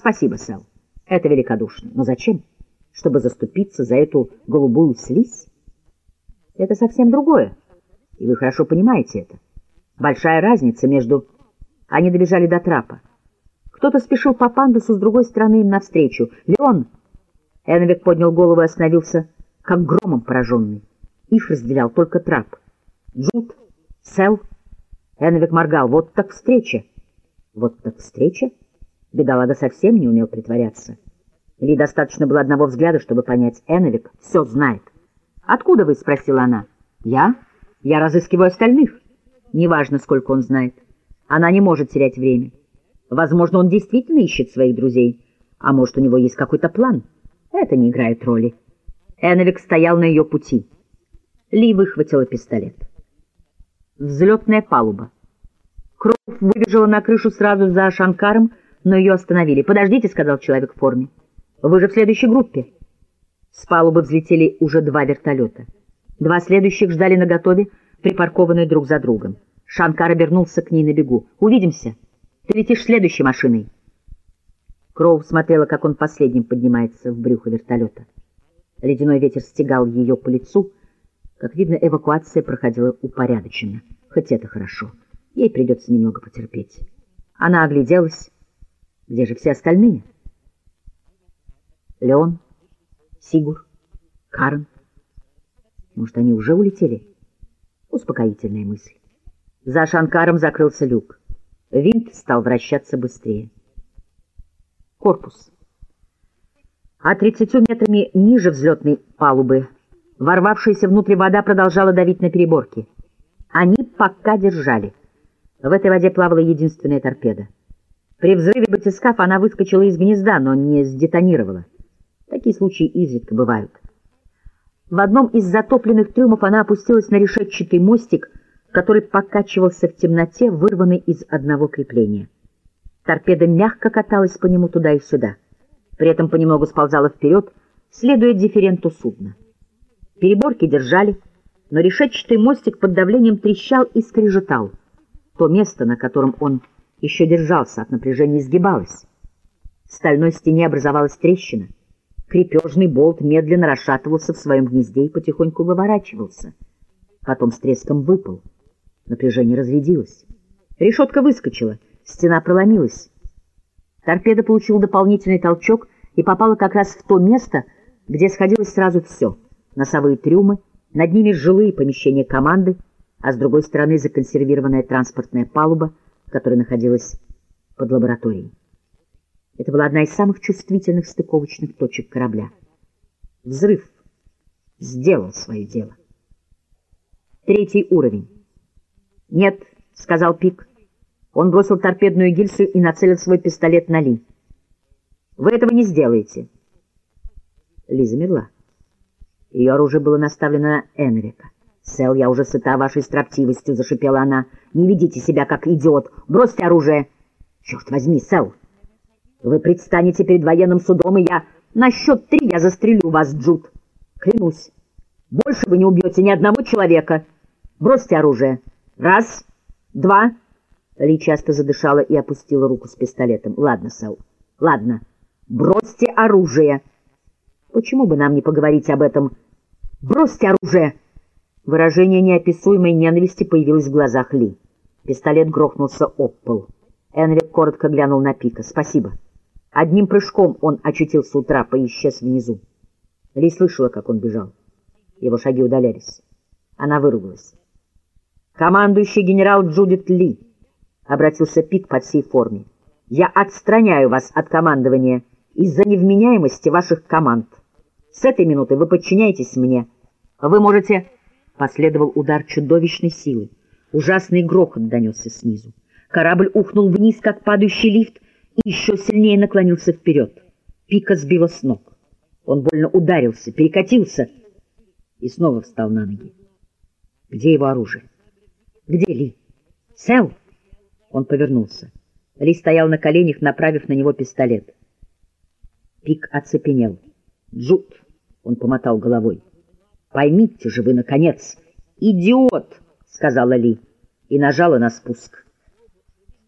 Спасибо, Сэл. Это великодушно. Но зачем? Чтобы заступиться за эту голубую слизь? Это совсем другое. И вы хорошо понимаете это. Большая разница между... Они добежали до трапа. Кто-то спешил по пандусу с другой стороны им навстречу. «Леон!» Эновик поднял голову и остановился, как громом пораженный. Их разделял только трап. «Джуд! Сэл!» Эновик моргал. «Вот так встреча!» «Вот так встреча?» Бедолага совсем не умел притворяться. Ли достаточно было одного взгляда, чтобы понять. Эновик все знает. «Откуда вы?» — спросила она. «Я? Я разыскиваю остальных». Неважно, сколько он знает. Она не может терять время. Возможно, он действительно ищет своих друзей, а может, у него есть какой-то план. Это не играет роли. Эновик стоял на ее пути. Ли выхватила пистолет. Взлетная палуба. Кроув выбежала на крышу сразу за Шанкаром, но ее остановили. «Подождите», — сказал человек в форме. «Вы же в следующей группе». С палубы взлетели уже два вертолета. Два следующих ждали наготове, припаркованные друг за другом. Шанкар обернулся к ней на бегу. «Увидимся. Ты летишь следующей машиной». Кроу смотрела, как он последним поднимается в брюхо вертолета. Ледяной ветер стегал ее по лицу. Как видно, эвакуация проходила упорядоченно. Хоть это хорошо. Ей придется немного потерпеть. Она огляделась. Где же все остальные? Леон, Сигур, Карен. Может, они уже улетели? Успокоительная мысль. За Шанкаром закрылся люк. Винт стал вращаться быстрее. Корпус. А 30 метрами ниже взлетной палубы ворвавшаяся внутрь вода продолжала давить на переборки. Они пока держали. В этой воде плавала единственная торпеда. При взрыве батискаф она выскочила из гнезда, но не сдетонировала. Такие случаи изредка бывают. В одном из затопленных трюмов она опустилась на решетчатый мостик, который покачивался в темноте, вырванный из одного крепления. Торпеда мягко каталась по нему туда и сюда. При этом понемногу сползала вперед, следуя дифференту судна. Переборки держали, но решетчатый мостик под давлением трещал и скрежетал. То место, на котором он еще держался, от напряжения изгибалось. В стальной стене образовалась трещина — Крепежный болт медленно расшатывался в своем гнезде и потихоньку выворачивался. Потом с треском выпал. Напряжение разрядилось. Решетка выскочила, стена проломилась. Торпеда получила дополнительный толчок и попала как раз в то место, где сходилось сразу все. Носовые трюмы, над ними жилые помещения команды, а с другой стороны законсервированная транспортная палуба, которая находилась под лабораторией. Это была одна из самых чувствительных стыковочных точек корабля. Взрыв сделал свое дело. Третий уровень. «Нет», — сказал Пик. Он бросил торпедную гильзу и нацелил свой пистолет на Ли. «Вы этого не сделаете». Ли замерла. Ее оружие было наставлено на Энрика. «Сэл, я уже сыта вашей строптивостью», — зашипела она. «Не ведите себя как идиот. Бросьте оружие». «Черт возьми, Сэл!» Вы предстанете перед военным судом, и я... На счет три я застрелю вас, Джуд. Клянусь. Больше вы не убьете ни одного человека. Бросьте оружие. Раз, два... Ли часто задышала и опустила руку с пистолетом. Ладно, Сэл, ладно. Бросьте оружие. Почему бы нам не поговорить об этом? Бросьте оружие. Выражение неописуемой ненависти появилось в глазах Ли. Пистолет грохнулся об пол. Энрик коротко глянул на Пика. «Спасибо». Одним прыжком он очутился у трапа внизу. Ли слышала, как он бежал. Его шаги удалялись. Она выругалась. «Командующий генерал Джудит Ли», — обратился Пик по всей форме, — «я отстраняю вас от командования из-за невменяемости ваших команд. С этой минуты вы подчиняетесь мне. Вы можете...» Последовал удар чудовищной силы. Ужасный грохот донесся снизу. Корабль ухнул вниз, как падающий лифт, и еще сильнее наклонился вперед. Пика сбила с ног. Он больно ударился, перекатился и снова встал на ноги. Где его оружие? Где Ли? Сэл? Он повернулся. Ли стоял на коленях, направив на него пистолет. Пик оцепенел. «Джуд!» — он помотал головой. «Поймите же вы, наконец!» «Идиот!» — сказала Ли и нажала на спуск.